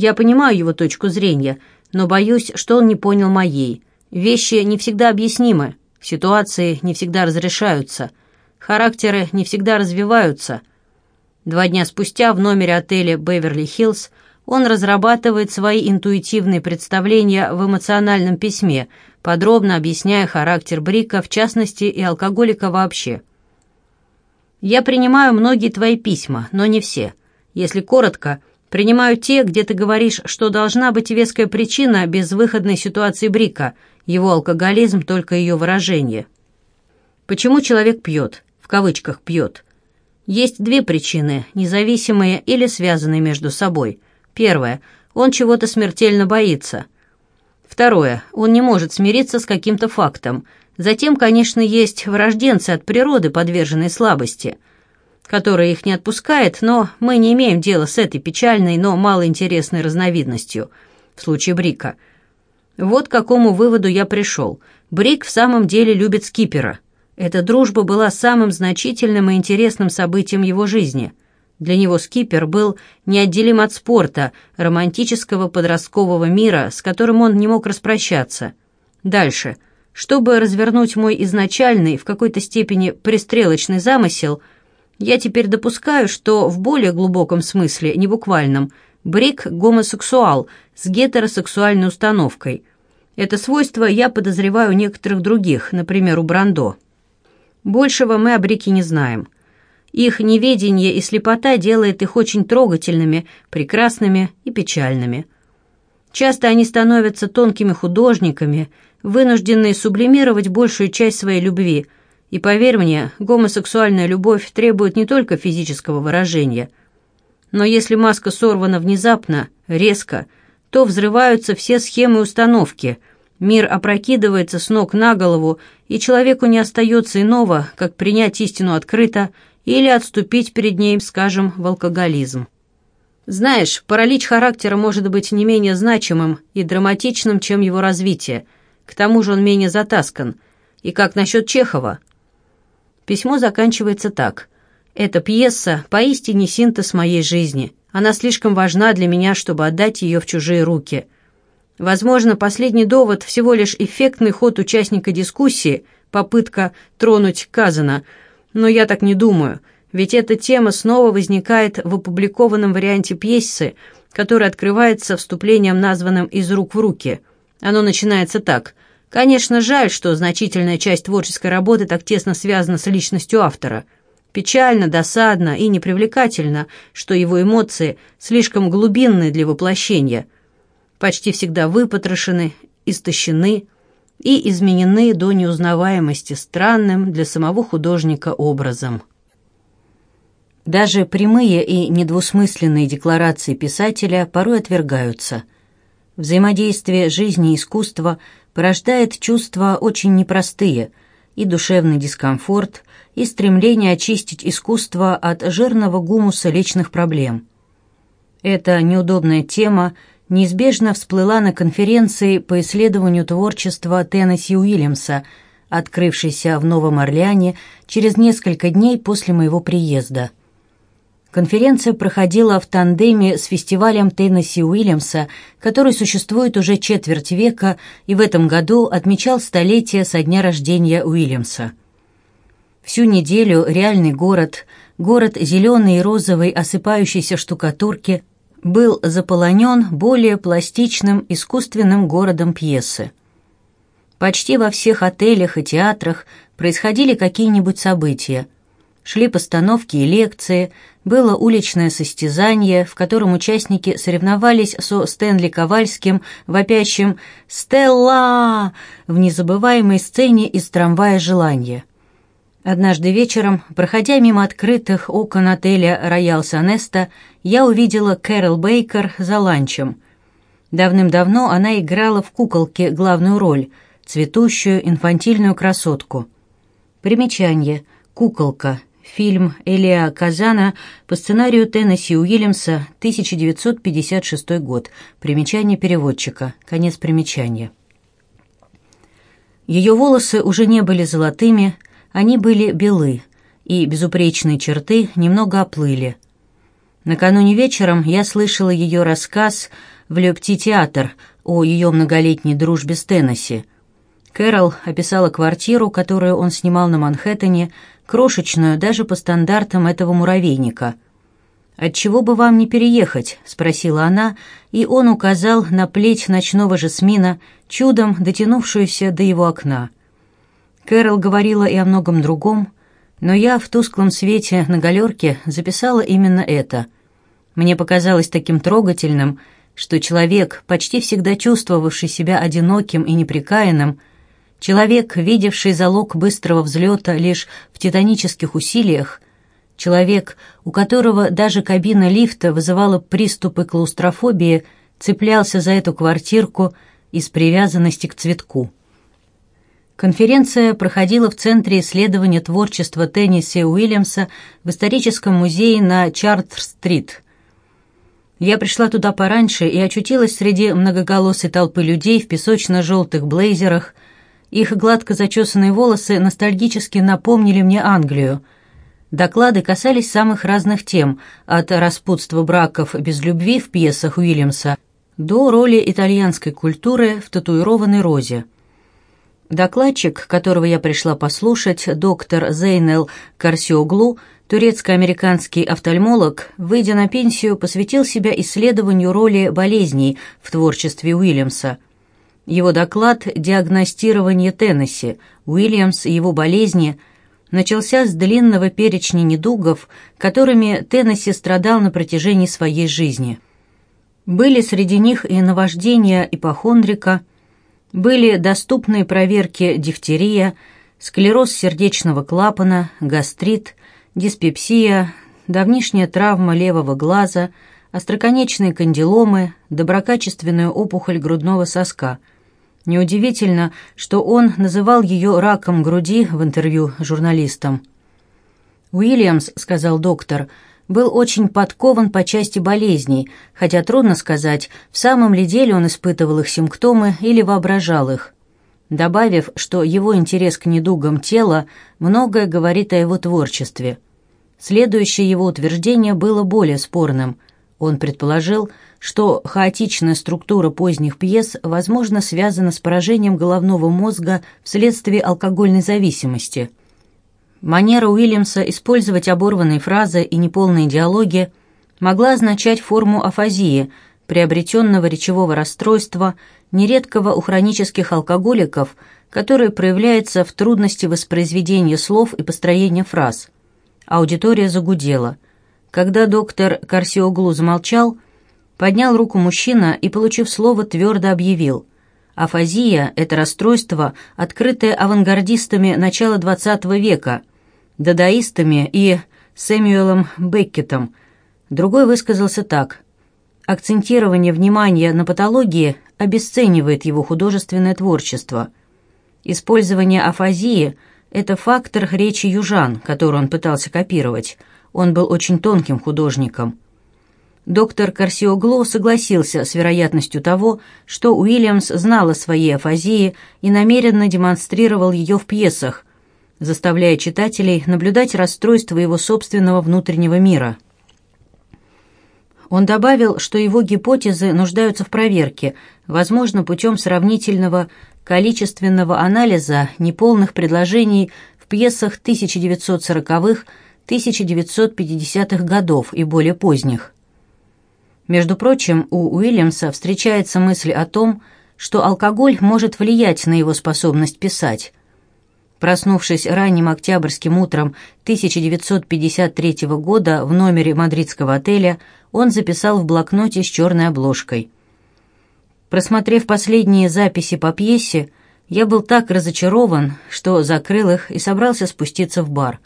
Я понимаю его точку зрения, но боюсь, что он не понял моей. Вещи не всегда объяснимы, ситуации не всегда разрешаются, характеры не всегда развиваются. Два дня спустя в номере отеля «Беверли-Хиллз» он разрабатывает свои интуитивные представления в эмоциональном письме, подробно объясняя характер Брика, в частности, и алкоголика вообще. «Я принимаю многие твои письма, но не все. Если коротко, Принимаю те, где ты говоришь, что должна быть веская причина безвыходной ситуации Брика, его алкоголизм только ее выражение. Почему человек пьет? В кавычках «пьет». Есть две причины, независимые или связанные между собой. Первое. Он чего-то смертельно боится. Второе. Он не может смириться с каким-то фактом. Затем, конечно, есть врожденцы от природы, подверженные слабости – которая их не отпускает, но мы не имеем дела с этой печальной, но малоинтересной разновидностью в случае Брика. Вот к какому выводу я пришел. Брик в самом деле любит скипера. Эта дружба была самым значительным и интересным событием его жизни. Для него скипер был неотделим от спорта, романтического подросткового мира, с которым он не мог распрощаться. Дальше. Чтобы развернуть мой изначальный, в какой-то степени пристрелочный замысел – я теперь допускаю, что в более глубоком смысле, не буквальном, Брик – гомосексуал с гетеросексуальной установкой. Это свойство я подозреваю у некоторых других, например, у Брандо. Большего мы о Брике не знаем. Их неведение и слепота делает их очень трогательными, прекрасными и печальными. Часто они становятся тонкими художниками, вынужденные сублимировать большую часть своей любви – и поверь мне, гомосексуальная любовь требует не только физического выражения. Но если маска сорвана внезапно, резко, то взрываются все схемы установки, мир опрокидывается с ног на голову, и человеку не остается иного, как принять истину открыто или отступить перед ней, скажем, в алкоголизм. Знаешь, паралич характера может быть не менее значимым и драматичным, чем его развитие. К тому же он менее затаскан. И как насчет Чехова? Письмо заканчивается так. «Эта пьеса поистине синтез моей жизни. Она слишком важна для меня, чтобы отдать ее в чужие руки». Возможно, последний довод всего лишь эффектный ход участника дискуссии, попытка тронуть Казана. Но я так не думаю, ведь эта тема снова возникает в опубликованном варианте пьесы, который открывается вступлением, названным «Из рук в руки». Оно начинается так – Конечно, жаль, что значительная часть творческой работы так тесно связана с личностью автора. Печально, досадно и непривлекательно, что его эмоции слишком глубинны для воплощения, почти всегда выпотрошены, истощены и изменены до неузнаваемости странным для самого художника образом. Даже прямые и недвусмысленные декларации писателя порой отвергаются. Взаимодействие жизни и искусства – порождает чувства очень непростые, и душевный дискомфорт, и стремление очистить искусство от жирного гумуса личных проблем. Эта неудобная тема неизбежно всплыла на конференции по исследованию творчества Теннесси Уильямса, открывшейся в Новом Орлеане через несколько дней после моего приезда – Конференция проходила в тандеме с фестивалем Теннесси Уильямса, который существует уже четверть века и в этом году отмечал столетие со дня рождения Уильямса. Всю неделю реальный город, город зеленой и розовой осыпающейся штукатурки, был заполонен более пластичным искусственным городом пьесы. Почти во всех отелях и театрах происходили какие-нибудь события – шли постановки и лекции, было уличное состязание, в котором участники соревновались со Стэнли Ковальским, вопящим «Стелла!» в незабываемой сцене из трамвая «Желание». Однажды вечером, проходя мимо открытых окон отеля «Роял Санеста», я увидела Кэрол Бейкер за ланчем. Давным-давно она играла в куколке главную роль, цветущую инфантильную красотку. Примечание. Куколка Фильм Элиа Казана по сценарию Теннесси Уильямса, 1956 год. Примечание переводчика. Конец примечания. Ее волосы уже не были золотыми, они были белы, и безупречные черты немного оплыли. Накануне вечером я слышала ее рассказ в Лепти-театр о ее многолетней дружбе с Теннесси. Кэрол описала квартиру, которую он снимал на Манхэттене, крошечную даже по стандартам этого муравейника. «Отчего бы вам не переехать?» — спросила она, и он указал на плеть ночного жасмина, чудом дотянувшуюся до его окна. Кэрол говорила и о многом другом, но я в тусклом свете на галерке записала именно это. Мне показалось таким трогательным, что человек, почти всегда чувствовавший себя одиноким и неприкаянным, человек, видевший залог быстрого взлета лишь в титанических усилиях, человек, у которого даже кабина лифта вызывала приступы клаустрофобии, цеплялся за эту квартирку из привязанности к цветку. Конференция проходила в Центре исследования творчества Тенниси Уильямса в историческом музее на Чартер-стрит. Я пришла туда пораньше и очутилась среди многоголосой толпы людей в песочно-желтых блейзерах. Их гладко зачесанные волосы ностальгически напомнили мне Англию. Доклады касались самых разных тем, от распутства браков без любви в пьесах Уильямса до роли итальянской культуры в татуированной розе. Докладчик, которого я пришла послушать, доктор Зейнел Карсиоглу, турецко-американский офтальмолог, выйдя на пенсию, посвятил себя исследованию роли болезней в творчестве Уильямса. Его доклад «Диагностирование Теннесси. Уильямс и его болезни» начался с длинного перечня недугов, которыми Теннесси страдал на протяжении своей жизни. Были среди них и наваждения ипохондрика – были доступны проверки дифтерия, склероз сердечного клапана, гастрит, диспепсия, давнишняя травма левого глаза, остроконечные кандиломы, доброкачественная опухоль грудного соска. Неудивительно, что он называл ее раком груди в интервью журналистам. «Уильямс», — сказал доктор, — был очень подкован по части болезней, хотя трудно сказать, в самом ли деле он испытывал их симптомы или воображал их. Добавив, что его интерес к недугам тела многое говорит о его творчестве. Следующее его утверждение было более спорным. Он предположил, что хаотичная структура поздних пьес, возможно, связана с поражением головного мозга вследствие алкогольной зависимости – Манера Уильямса использовать оборванные фразы и неполные диалоги могла означать форму афазии, приобретенного речевого расстройства, нередкого у хронических алкоголиков, которое проявляется в трудности воспроизведения слов и построения фраз. Аудитория загудела. Когда доктор Карсиоглу замолчал, поднял руку мужчина и, получив слово, твердо объявил – Афазия – это расстройство, открытое авангардистами начала XX века, дадаистами и Сэмюэлом Беккетом. Другой высказался так. Акцентирование внимания на патологии обесценивает его художественное творчество. Использование афазии – это фактор речи южан, который он пытался копировать. Он был очень тонким художником. Доктор Карсиогло согласился с вероятностью того, что Уильямс знал о своей афазии и намеренно демонстрировал ее в пьесах, заставляя читателей наблюдать расстройство его собственного внутреннего мира. Он добавил, что его гипотезы нуждаются в проверке, возможно, путем сравнительного количественного анализа неполных предложений в пьесах 1940-х, 1950-х годов и более поздних. Между прочим, у Уильямса встречается мысль о том, что алкоголь может влиять на его способность писать. Проснувшись ранним октябрьским утром 1953 года в номере мадридского отеля, он записал в блокноте с черной обложкой. Просмотрев последние записи по пьесе, я был так разочарован, что закрыл их и собрался спуститься в бар.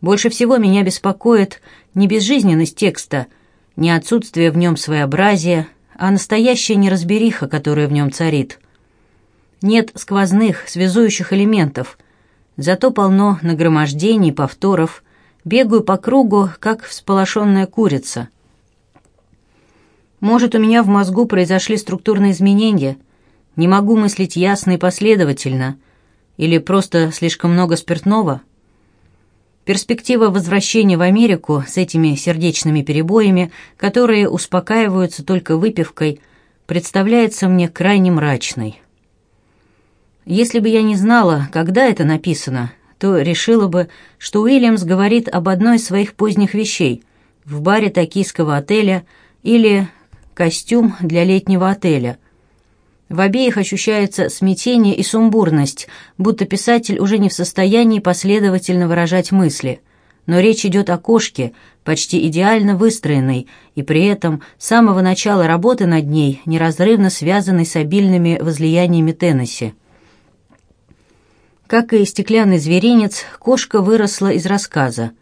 Больше всего меня беспокоит не безжизненность текста – не отсутствие в нем своеобразия, а настоящая неразбериха, которая в нем царит. Нет сквозных, связующих элементов, зато полно нагромождений, повторов, бегаю по кругу, как всполошенная курица. Может, у меня в мозгу произошли структурные изменения, не могу мыслить ясно и последовательно, или просто слишком много спиртного? Перспектива возвращения в Америку с этими сердечными перебоями, которые успокаиваются только выпивкой, представляется мне крайне мрачной. Если бы я не знала, когда это написано, то решила бы, что Уильямс говорит об одной из своих поздних вещей в баре токийского отеля или костюм для летнего отеля. В обеих ощущается смятение и сумбурность, будто писатель уже не в состоянии последовательно выражать мысли. Но речь идет о кошке, почти идеально выстроенной, и при этом с самого начала работы над ней неразрывно связанной с обильными возлияниями Теннесси. Как и стеклянный зверинец, кошка выросла из рассказа.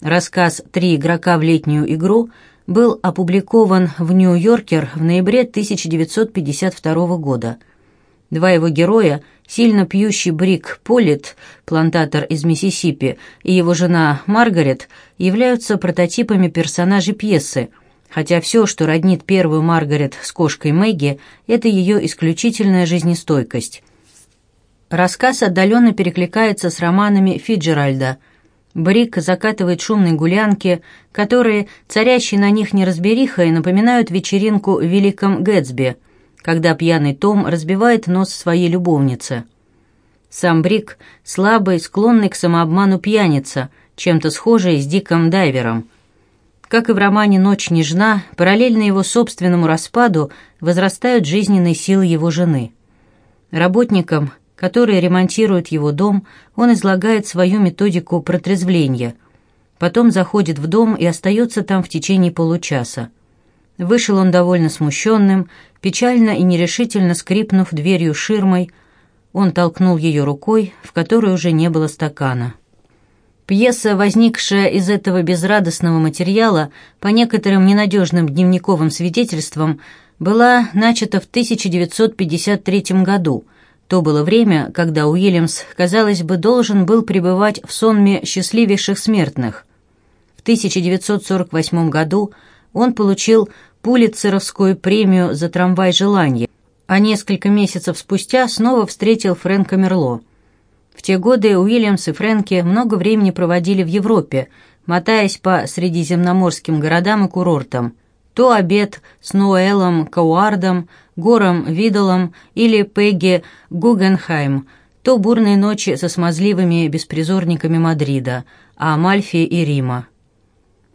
Рассказ «Три игрока в летнюю игру» был опубликован в «Нью-Йоркер» в ноябре 1952 года. Два его героя, сильно пьющий Брик Полит, плантатор из Миссисипи, и его жена Маргарет, являются прототипами персонажей пьесы, хотя все, что роднит первую Маргарет с кошкой Мэгги, это ее исключительная жизнестойкость. Рассказ отдаленно перекликается с романами Фиджеральда – Брик закатывает шумные гулянки, которые, царящие на них неразберихой, напоминают вечеринку в Великом Гэтсби, когда пьяный Том разбивает нос своей любовнице. Сам Брик – слабый, склонный к самообману пьяница, чем-то схожий с Диком Дайвером. Как и в романе «Ночь нежна», параллельно его собственному распаду возрастают жизненные силы его жены. Работникам которые ремонтируют его дом, он излагает свою методику протрезвления. Потом заходит в дом и остается там в течение получаса. Вышел он довольно смущенным, печально и нерешительно скрипнув дверью ширмой, он толкнул ее рукой, в которой уже не было стакана. Пьеса, возникшая из этого безрадостного материала, по некоторым ненадежным дневниковым свидетельствам, была начата в 1953 году – то было время, когда Уильямс, казалось бы, должен был пребывать в сонме счастливейших смертных. В 1948 году он получил Пулитцеровскую премию за «Трамвай желания», а несколько месяцев спустя снова встретил Фрэнка Мерло. В те годы Уильямс и Фрэнки много времени проводили в Европе, мотаясь по средиземноморским городам и курортам. То обед с Ноэлом Кауардом, Гором Видалом или Пегги Гугенхайм, то бурные ночи со смазливыми беспризорниками Мадрида, а Амальфи и Рима.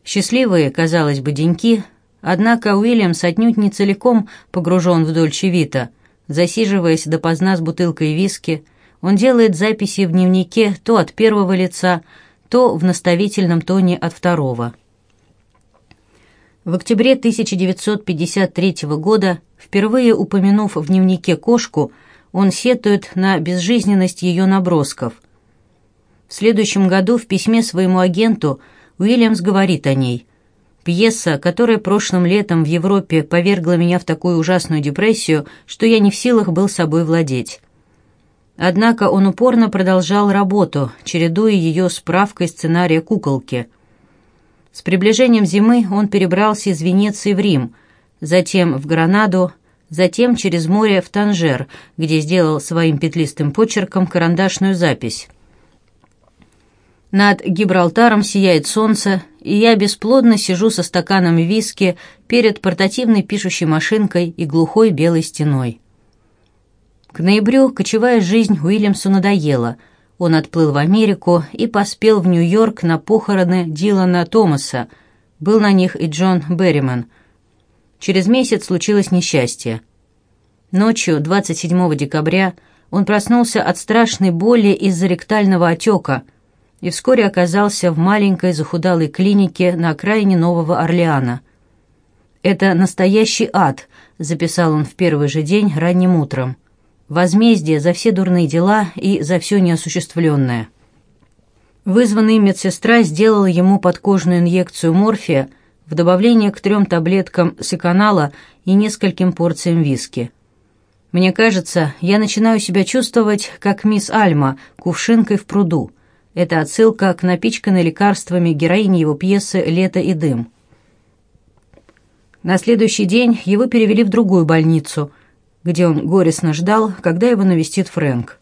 Счастливые, казалось бы, деньки, однако Уильямс отнюдь не целиком погружен в Дольче. Засиживаясь допоздна с бутылкой виски, он делает записи в дневнике то от первого лица, то в наставительном тоне от второго. В октябре 1953 года, впервые упомянув в дневнике кошку, он сетует на безжизненность ее набросков. В следующем году в письме своему агенту Уильямс говорит о ней. «Пьеса, которая прошлым летом в Европе повергла меня в такую ужасную депрессию, что я не в силах был собой владеть». Однако он упорно продолжал работу, чередуя ее с правкой сценария «Куколки», с приближением зимы он перебрался из Венеции в Рим, затем в Гранаду, затем через море в Танжер, где сделал своим петлистым почерком карандашную запись. Над Гибралтаром сияет солнце, и я бесплодно сижу со стаканом виски перед портативной пишущей машинкой и глухой белой стеной. К ноябрю кочевая жизнь Уильямсу надоела — он отплыл в Америку и поспел в Нью-Йорк на похороны Дилана Томаса. Был на них и Джон Берриман. Через месяц случилось несчастье. Ночью 27 декабря он проснулся от страшной боли из-за ректального отека и вскоре оказался в маленькой захудалой клинике на окраине Нового Орлеана. «Это настоящий ад», — записал он в первый же день ранним утром возмездие за все дурные дела и за все неосуществленное. Вызванная медсестра сделала ему подкожную инъекцию морфия в добавление к трем таблеткам сиканала и нескольким порциям виски. Мне кажется, я начинаю себя чувствовать, как мисс Альма, кувшинкой в пруду. Это отсылка к напичканной лекарствами героине его пьесы «Лето и дым». На следующий день его перевели в другую больницу – где он горестно ждал, когда его навестит Фрэнк.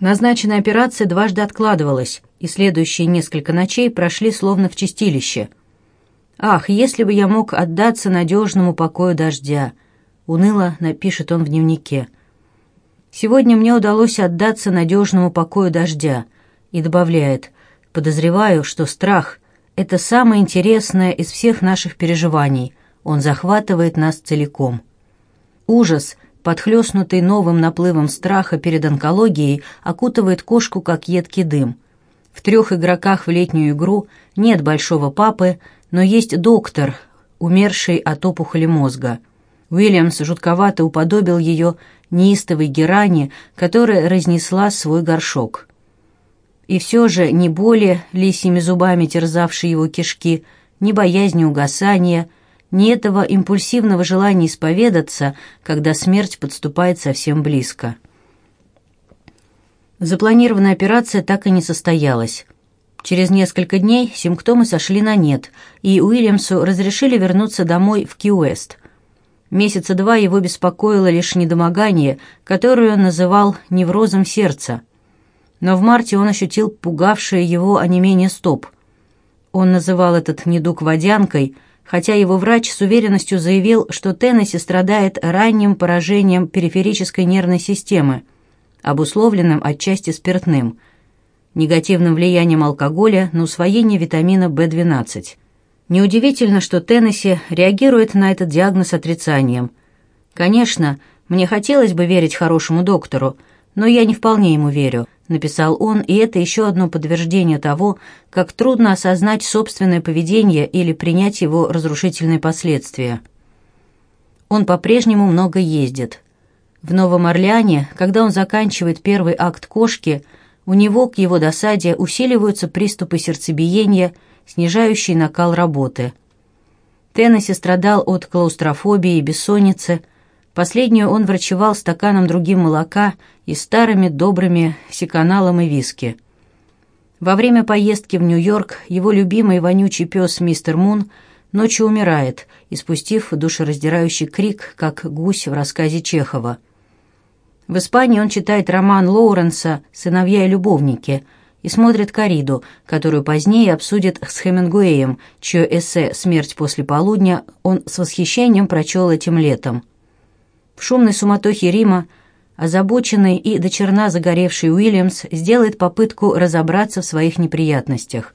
Назначенная операция дважды откладывалась, и следующие несколько ночей прошли словно в чистилище. «Ах, если бы я мог отдаться надежному покою дождя!» — уныло напишет он в дневнике. «Сегодня мне удалось отдаться надежному покою дождя», и добавляет, «Подозреваю, что страх — это самое интересное из всех наших переживаний. Он захватывает нас целиком». Ужас, подхлестнутый новым наплывом страха перед онкологией, окутывает кошку, как едкий дым — в трех игроках в летнюю игру нет большого папы, но есть доктор, умерший от опухоли мозга. Уильямс жутковато уподобил ее неистовой герани, которая разнесла свой горшок. И все же ни боли, лисьими зубами терзавшие его кишки, ни боязни угасания, ни этого импульсивного желания исповедаться, когда смерть подступает совсем близко. Запланированная операция так и не состоялась. Через несколько дней симптомы сошли на нет, и Уильямсу разрешили вернуться домой в Ки-Уэст. Месяца два его беспокоило лишь недомогание, которое он называл неврозом сердца. Но в марте он ощутил пугавшее его онемение стоп. Он называл этот недуг водянкой, хотя его врач с уверенностью заявил, что Теннесси страдает ранним поражением периферической нервной системы – обусловленным отчасти спиртным, негативным влиянием алкоголя на усвоение витамина В12. Неудивительно, что Теннесси реагирует на этот диагноз отрицанием. «Конечно, мне хотелось бы верить хорошему доктору, но я не вполне ему верю», написал он, и это еще одно подтверждение того, как трудно осознать собственное поведение или принять его разрушительные последствия. Он по-прежнему много ездит. В Новом Орлеане, когда он заканчивает первый акт «Кошки», у него, к его досаде, усиливаются приступы сердцебиения, снижающие накал работы. Теннесси страдал от клаустрофобии и бессонницы. Последнюю он врачевал стаканом другим молока и старыми добрыми секаналом и виски. Во время поездки в Нью-Йорк его любимый вонючий пес мистер Мун ночью умирает, испустив душераздирающий крик, как гусь в рассказе Чехова – в Испании он читает роман Лоуренса «Сыновья и любовники» и смотрит «Кориду», которую позднее обсудит с Хемингуэем, чье эссе «Смерть после полудня» он с восхищением прочел этим летом. В шумной суматохе Рима озабоченный и до черна загоревший Уильямс сделает попытку разобраться в своих неприятностях.